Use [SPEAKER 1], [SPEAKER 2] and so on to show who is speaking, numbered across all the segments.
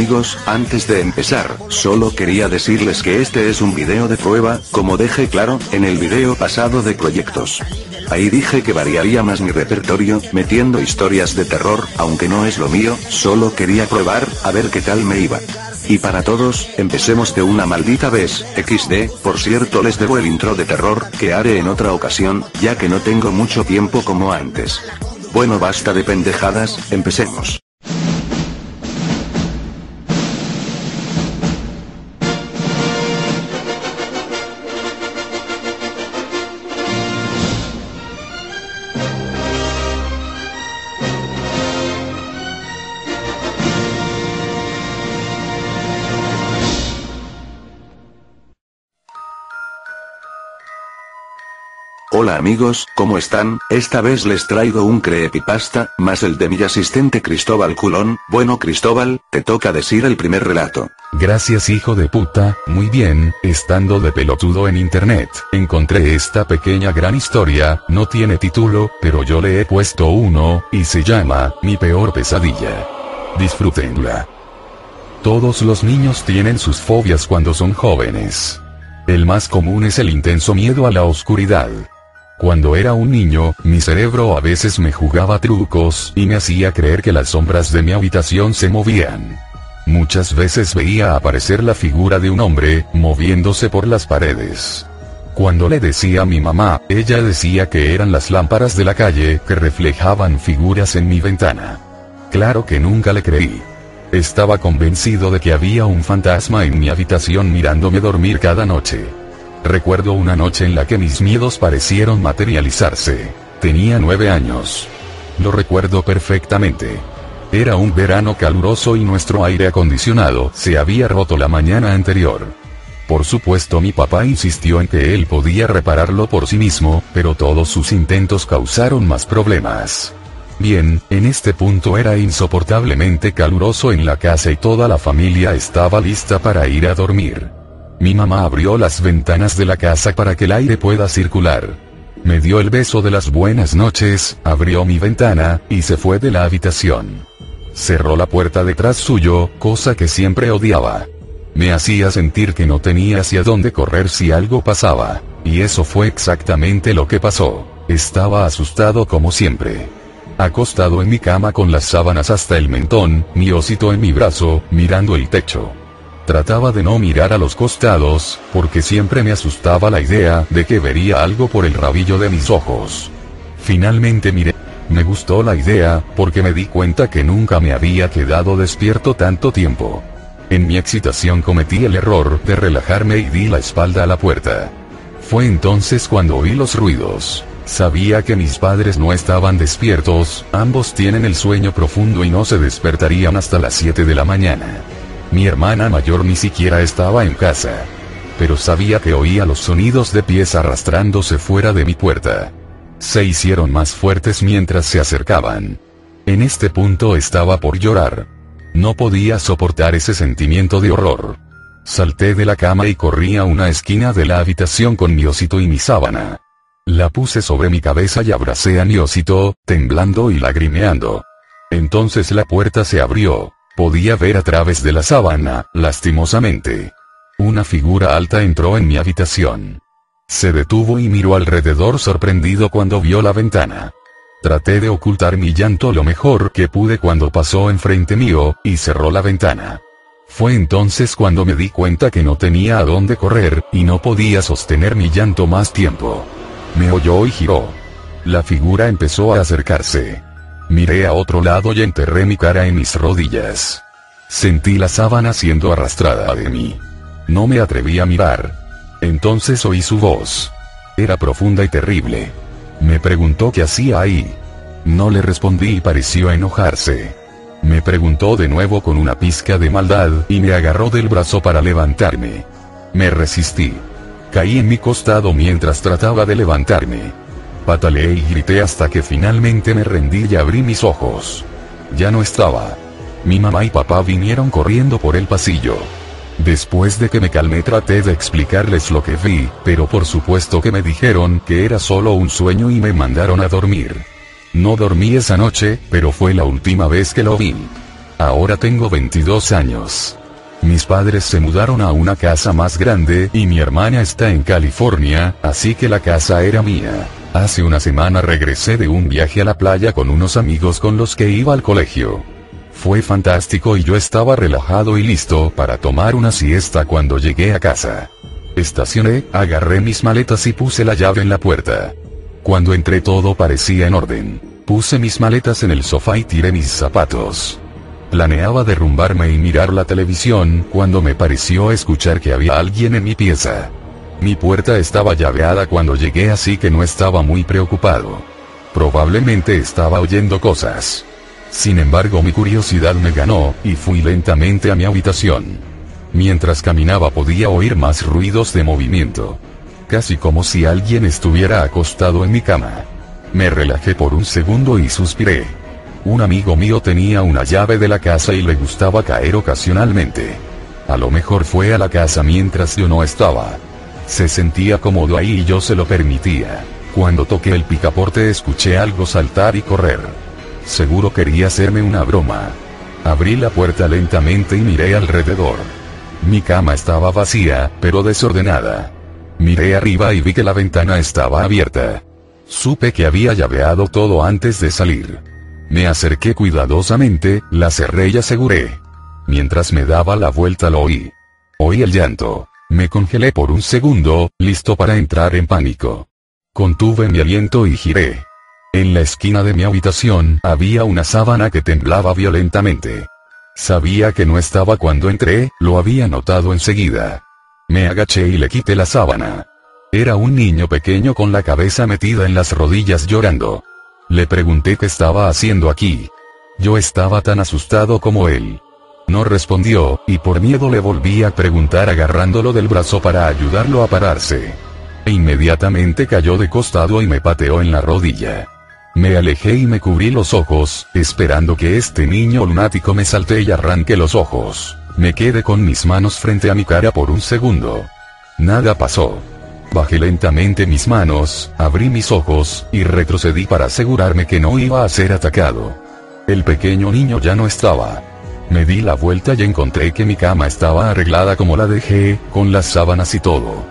[SPEAKER 1] amigos, antes de empezar, solo quería decirles que este es un video de prueba, como dejé claro, en el video pasado de proyectos. Ahí dije que variaría más mi repertorio, metiendo historias de terror, aunque no es lo mío, solo quería probar, a ver qué tal me iba. Y para todos, empecemos de una maldita vez, XD, por cierto les debo el intro de terror, que haré en otra ocasión, ya que no tengo mucho tiempo como antes. Bueno basta de pendejadas, empecemos. Hola amigos, ¿cómo están? Esta vez les traigo un creepypasta, más el de mi asistente Cristóbal Culón. Bueno Cristóbal, te toca decir el primer relato.
[SPEAKER 2] Gracias hijo de puta, muy bien, estando de pelotudo en internet, encontré esta pequeña gran historia, no tiene título, pero yo le he puesto uno, y se llama, Mi peor pesadilla. Disfrútenla. Todos los niños tienen sus fobias cuando son jóvenes. El más común es el intenso miedo a la oscuridad. Cuando era un niño, mi cerebro a veces me jugaba trucos y me hacía creer que las sombras de mi habitación se movían. Muchas veces veía aparecer la figura de un hombre, moviéndose por las paredes. Cuando le decía a mi mamá, ella decía que eran las lámparas de la calle que reflejaban figuras en mi ventana. Claro que nunca le creí. Estaba convencido de que había un fantasma en mi habitación mirándome dormir cada noche. Recuerdo una noche en la que mis miedos parecieron materializarse. Tenía nueve años. Lo recuerdo perfectamente. Era un verano caluroso y nuestro aire acondicionado se había roto la mañana anterior. Por supuesto mi papá insistió en que él podía repararlo por sí mismo, pero todos sus intentos causaron más problemas. Bien, en este punto era insoportablemente caluroso en la casa y toda la familia estaba lista para ir a dormir. Mi mamá abrió las ventanas de la casa para que el aire pueda circular. Me dio el beso de las buenas noches, abrió mi ventana, y se fue de la habitación. Cerró la puerta detrás suyo, cosa que siempre odiaba. Me hacía sentir que no tenía hacia dónde correr si algo pasaba. Y eso fue exactamente lo que pasó. Estaba asustado como siempre. Acostado en mi cama con las sábanas hasta el mentón, mi osito en mi brazo, mirando el techo. Trataba de no mirar a los costados, porque siempre me asustaba la idea de que vería algo por el rabillo de mis ojos. Finalmente miré. Me gustó la idea, porque me di cuenta que nunca me había quedado despierto tanto tiempo. En mi excitación cometí el error de relajarme y di la espalda a la puerta. Fue entonces cuando oí los ruidos. Sabía que mis padres no estaban despiertos, ambos tienen el sueño profundo y no se despertarían hasta las 7 de la mañana. Mi hermana mayor ni siquiera estaba en casa. Pero sabía que oía los sonidos de pies arrastrándose fuera de mi puerta. Se hicieron más fuertes mientras se acercaban. En este punto estaba por llorar. No podía soportar ese sentimiento de horror. Salté de la cama y corrí a una esquina de la habitación con mi osito y mi sábana. La puse sobre mi cabeza y abracé a mi osito, temblando y lagrimeando. Entonces la puerta se abrió. Podía ver a través de la sábana, lastimosamente. Una figura alta entró en mi habitación. Se detuvo y miró alrededor sorprendido cuando vio la ventana. Traté de ocultar mi llanto lo mejor que pude cuando pasó enfrente mío, y cerró la ventana. Fue entonces cuando me di cuenta que no tenía a dónde correr, y no podía sostener mi llanto más tiempo. Me oyó y giró. La figura empezó a acercarse. Miré a otro lado y enterré mi cara en mis rodillas. Sentí la sábana siendo arrastrada de mí. No me atreví a mirar. Entonces oí su voz. Era profunda y terrible. Me preguntó qué hacía ahí. No le respondí y pareció enojarse. Me preguntó de nuevo con una pizca de maldad y me agarró del brazo para levantarme. Me resistí. Caí en mi costado mientras trataba de levantarme. Pataleé y grité hasta que finalmente me rendí y abrí mis ojos. Ya no estaba. Mi mamá y papá vinieron corriendo por el pasillo. Después de que me calmé traté de explicarles lo que vi, pero por supuesto que me dijeron que era solo un sueño y me mandaron a dormir. No dormí esa noche, pero fue la última vez que lo vi. Ahora tengo 22 años. Mis padres se mudaron a una casa más grande y mi hermana está en California, así que la casa era mía. Hace una semana regresé de un viaje a la playa con unos amigos con los que iba al colegio. Fue fantástico y yo estaba relajado y listo para tomar una siesta cuando llegué a casa. Estacioné, agarré mis maletas y puse la llave en la puerta. Cuando entré todo parecía en orden. Puse mis maletas en el sofá y tiré mis zapatos. Planeaba derrumbarme y mirar la televisión cuando me pareció escuchar que había alguien en mi pieza. Mi puerta estaba llaveada cuando llegué así que no estaba muy preocupado. Probablemente estaba oyendo cosas. Sin embargo mi curiosidad me ganó, y fui lentamente a mi habitación. Mientras caminaba podía oír más ruidos de movimiento casi como si alguien estuviera acostado en mi cama. Me relajé por un segundo y suspiré. Un amigo mío tenía una llave de la casa y le gustaba caer ocasionalmente. A lo mejor fue a la casa mientras yo no estaba. Se sentía cómodo ahí y yo se lo permitía. Cuando toqué el picaporte escuché algo saltar y correr. Seguro quería hacerme una broma. Abrí la puerta lentamente y miré alrededor. Mi cama estaba vacía, pero desordenada. Miré arriba y vi que la ventana estaba abierta. Supe que había llaveado todo antes de salir. Me acerqué cuidadosamente, la cerré y aseguré. Mientras me daba la vuelta lo oí. Oí el llanto. Me congelé por un segundo, listo para entrar en pánico. Contuve mi aliento y giré. En la esquina de mi habitación había una sábana que temblaba violentamente. Sabía que no estaba cuando entré, lo había notado enseguida. Me agaché y le quité la sábana. Era un niño pequeño con la cabeza metida en las rodillas llorando. Le pregunté qué estaba haciendo aquí. Yo estaba tan asustado como él. No respondió, y por miedo le volví a preguntar agarrándolo del brazo para ayudarlo a pararse. E inmediatamente cayó de costado y me pateó en la rodilla. Me alejé y me cubrí los ojos, esperando que este niño lunático me salte y arranque los ojos. Me quedé con mis manos frente a mi cara por un segundo. Nada pasó. Bajé lentamente mis manos, abrí mis ojos, y retrocedí para asegurarme que no iba a ser atacado. El pequeño niño ya no estaba. Me di la vuelta y encontré que mi cama estaba arreglada como la dejé, con las sábanas y todo.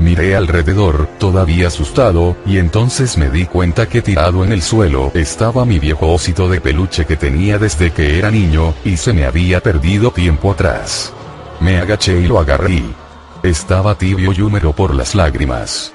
[SPEAKER 2] Miré alrededor, todavía asustado, y entonces me di cuenta que tirado en el suelo estaba mi viejo osito de peluche que tenía desde que era niño, y se me había perdido tiempo atrás. Me agaché y lo agarré. Estaba tibio y húmedo por las lágrimas.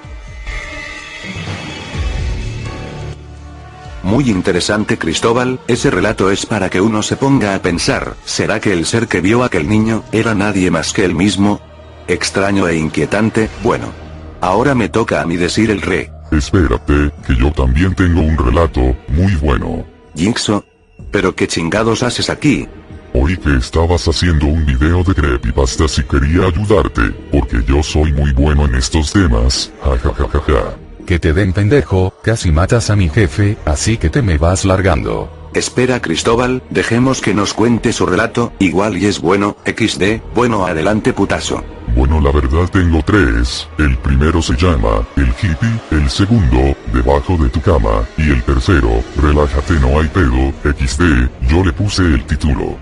[SPEAKER 1] Muy interesante Cristóbal, ese relato es para que uno se ponga a pensar, ¿será que el ser que vio aquel niño, era nadie más que él mismo? Extraño e inquietante, bueno. Ahora me toca a mí decir el re.
[SPEAKER 3] Espérate, que yo también tengo un relato, muy bueno.
[SPEAKER 1] Jinxo. ¿Pero qué chingados haces aquí?
[SPEAKER 3] Oí que estabas haciendo un video de creepypastas y quería ayudarte, porque yo soy muy bueno en estos temas, jajajaja.
[SPEAKER 2] Que te den pendejo, casi matas a mi jefe, así que te me vas largando.
[SPEAKER 1] Espera Cristóbal, dejemos que nos cuente su relato, igual y es bueno, XD, bueno adelante putazo.
[SPEAKER 3] Bueno la verdad tengo tres, el primero se llama, el hippie, el segundo, debajo de tu cama, y el tercero, relájate no hay pedo, XD, yo le puse el título.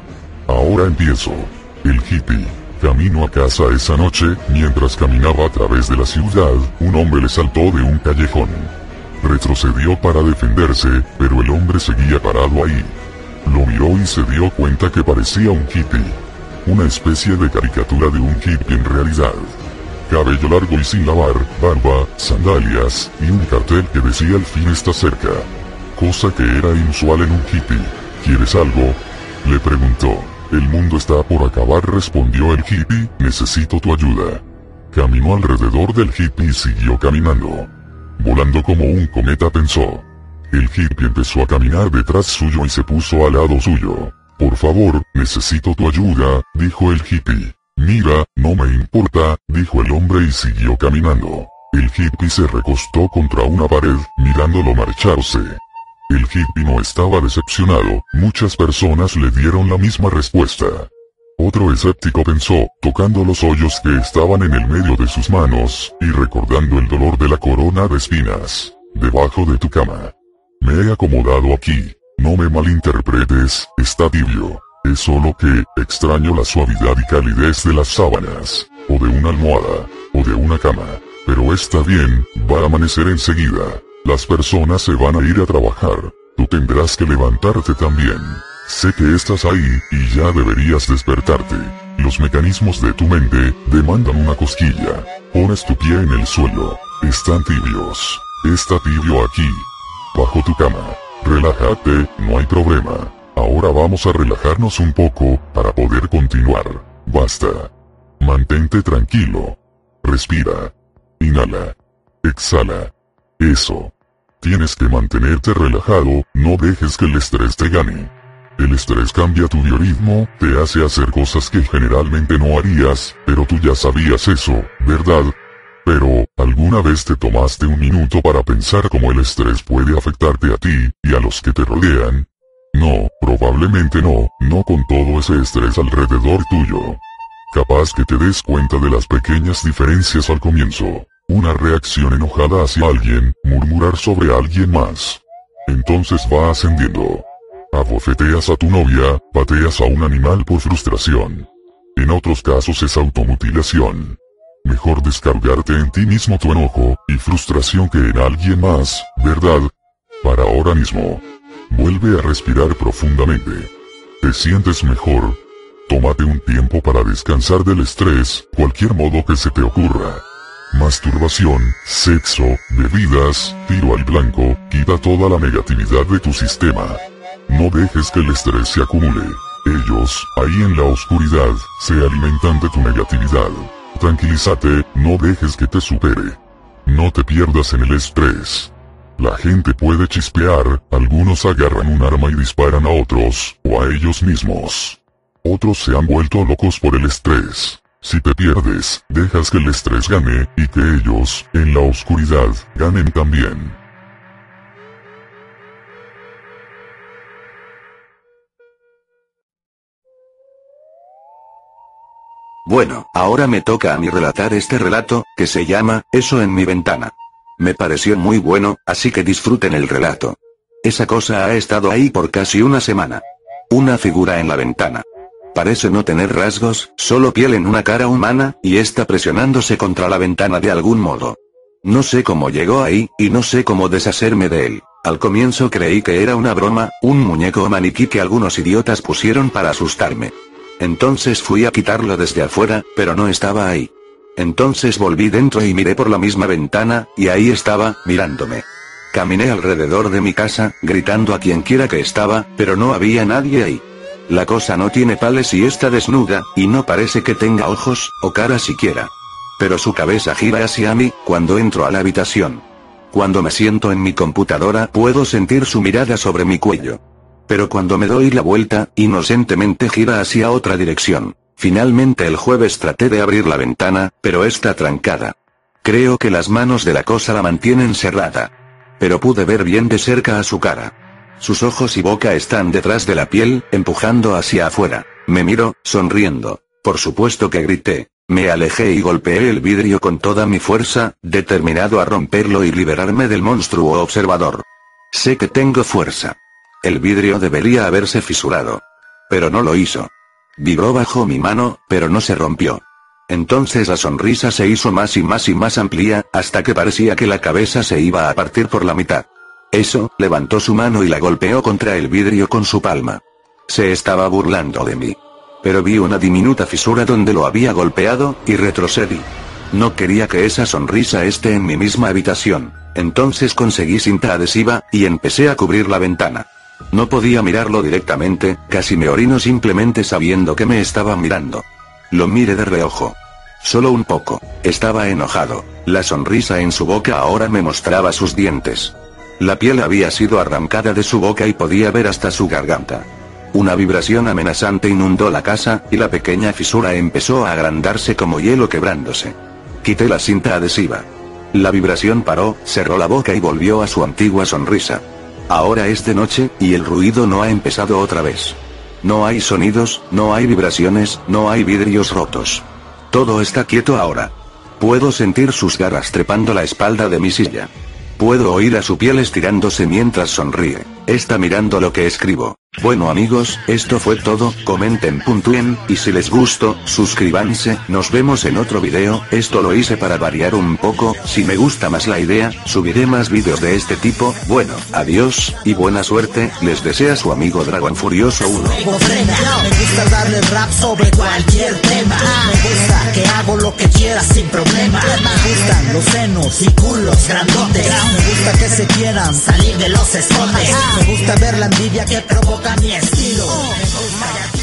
[SPEAKER 3] Ahora empiezo. El hippie. Camino a casa esa noche, mientras caminaba a través de la ciudad, un hombre le saltó de un callejón. Retrocedió para defenderse, pero el hombre seguía parado ahí. Lo miró y se dio cuenta que parecía un hippie. Una especie de caricatura de un hippie en realidad. Cabello largo y sin lavar, barba, sandalias, y un cartel que decía el fin está cerca. Cosa que era inusual en un hippie. ¿Quieres algo? Le preguntó. El mundo está por acabar respondió el hippie, necesito tu ayuda. Caminó alrededor del hippie y siguió caminando. Volando como un cometa pensó. El hippie empezó a caminar detrás suyo y se puso al lado suyo. Por favor, necesito tu ayuda, dijo el hippie. Mira, no me importa, dijo el hombre y siguió caminando. El hippie se recostó contra una pared, mirándolo marcharse. El hippie no estaba decepcionado, muchas personas le dieron la misma respuesta. Otro escéptico pensó, tocando los hoyos que estaban en el medio de sus manos, y recordando el dolor de la corona de espinas. Debajo de tu cama. Me he acomodado aquí. No me malinterpretes, está tibio. Es solo que, extraño la suavidad y calidez de las sábanas, o de una almohada, o de una cama. Pero está bien, va a amanecer enseguida. Las personas se van a ir a trabajar. Tú tendrás que levantarte también. Sé que estás ahí, y ya deberías despertarte. Los mecanismos de tu mente, demandan una cosquilla. Pones tu pie en el suelo. Están tibios. Está tibio aquí. Bajo tu cama. Relájate, no hay problema. Ahora vamos a relajarnos un poco, para poder continuar. Basta. Mantente tranquilo. Respira. Inhala. Exhala. Eso. Tienes que mantenerte relajado, no dejes que el estrés te gane. El estrés cambia tu biorritmo, te hace hacer cosas que generalmente no harías, pero tú ya sabías eso, ¿verdad? Pero, ¿alguna vez te tomaste un minuto para pensar cómo el estrés puede afectarte a ti, y a los que te rodean? No, probablemente no, no con todo ese estrés alrededor tuyo. Capaz que te des cuenta de las pequeñas diferencias al comienzo. Una reacción enojada hacia alguien, murmurar sobre alguien más. Entonces va ascendiendo. Abofeteas a tu novia, pateas a un animal por frustración. En otros casos es automutilación. Mejor descargarte en ti mismo tu enojo y frustración que en alguien más, ¿verdad? Para ahora mismo. Vuelve a respirar profundamente. ¿Te sientes mejor? Tómate un tiempo para descansar del estrés, cualquier modo que se te ocurra. Masturbación, sexo, bebidas, tiro al blanco, quita toda la negatividad de tu sistema. No dejes que el estrés se acumule. Ellos, ahí en la oscuridad, se alimentan de tu negatividad. Tranquilízate, no dejes que te supere. No te pierdas en el estrés. La gente puede chispear, algunos agarran un arma y disparan a otros, o a ellos mismos. Otros se han vuelto locos por el estrés. Si te pierdes, dejas que el estrés gane, y que ellos, en la oscuridad, ganen también.
[SPEAKER 1] Bueno, ahora me toca a mí relatar este relato, que se llama, Eso en mi ventana. Me pareció muy bueno, así que disfruten el relato. Esa cosa ha estado ahí por casi una semana. Una figura en la ventana. Parece no tener rasgos, solo piel en una cara humana, y está presionándose contra la ventana de algún modo. No sé cómo llegó ahí, y no sé cómo deshacerme de él. Al comienzo creí que era una broma, un muñeco o maniquí que algunos idiotas pusieron para asustarme. Entonces fui a quitarlo desde afuera, pero no estaba ahí. Entonces volví dentro y miré por la misma ventana, y ahí estaba, mirándome. Caminé alrededor de mi casa, gritando a quien quiera que estaba, pero no había nadie ahí. La cosa no tiene pales y está desnuda, y no parece que tenga ojos, o cara siquiera. Pero su cabeza gira hacia mí, cuando entro a la habitación. Cuando me siento en mi computadora puedo sentir su mirada sobre mi cuello. Pero cuando me doy la vuelta, inocentemente gira hacia otra dirección. Finalmente el jueves traté de abrir la ventana, pero está trancada. Creo que las manos de la cosa la mantienen cerrada. Pero pude ver bien de cerca a su cara. Sus ojos y boca están detrás de la piel, empujando hacia afuera. Me miro, sonriendo. Por supuesto que grité. Me alejé y golpeé el vidrio con toda mi fuerza, determinado a romperlo y liberarme del monstruo observador. Sé que tengo fuerza. El vidrio debería haberse fisurado. Pero no lo hizo. Vibró bajo mi mano, pero no se rompió. Entonces la sonrisa se hizo más y más y más amplia, hasta que parecía que la cabeza se iba a partir por la mitad. Eso, levantó su mano y la golpeó contra el vidrio con su palma. Se estaba burlando de mí. Pero vi una diminuta fisura donde lo había golpeado, y retrocedí. No quería que esa sonrisa esté en mi misma habitación. Entonces conseguí cinta adhesiva, y empecé a cubrir la ventana. No podía mirarlo directamente, casi me orino simplemente sabiendo que me estaba mirando. Lo miré de reojo. Solo un poco. Estaba enojado. La sonrisa en su boca ahora me mostraba sus dientes. La piel había sido arrancada de su boca y podía ver hasta su garganta. Una vibración amenazante inundó la casa, y la pequeña fisura empezó a agrandarse como hielo quebrándose. Quité la cinta adhesiva. La vibración paró, cerró la boca y volvió a su antigua sonrisa. Ahora es de noche, y el ruido no ha empezado otra vez. No hay sonidos, no hay vibraciones, no hay vidrios rotos. Todo está quieto ahora. Puedo sentir sus garras trepando la espalda de mi silla. Puedo oír a su piel estirándose mientras sonríe. Está mirando lo que escribo. Bueno amigos, esto fue todo, comenten, puntúen, y si les gustó, suscríbanse, nos vemos en otro video, esto lo hice para variar un poco, si me gusta más la idea, subiré más vídeos de este tipo, bueno, adiós, y buena suerte, les desea su amigo Dragon Furioso 1.
[SPEAKER 4] Me gusta darle rap sobre cualquier tema. Me gusta que hago lo que quiera sin problema. Me gustan los senos y culos grandotes. Me gusta que se quieran salir de los escotes Me gusta ver la envidia que provoca mi estilo. Gusta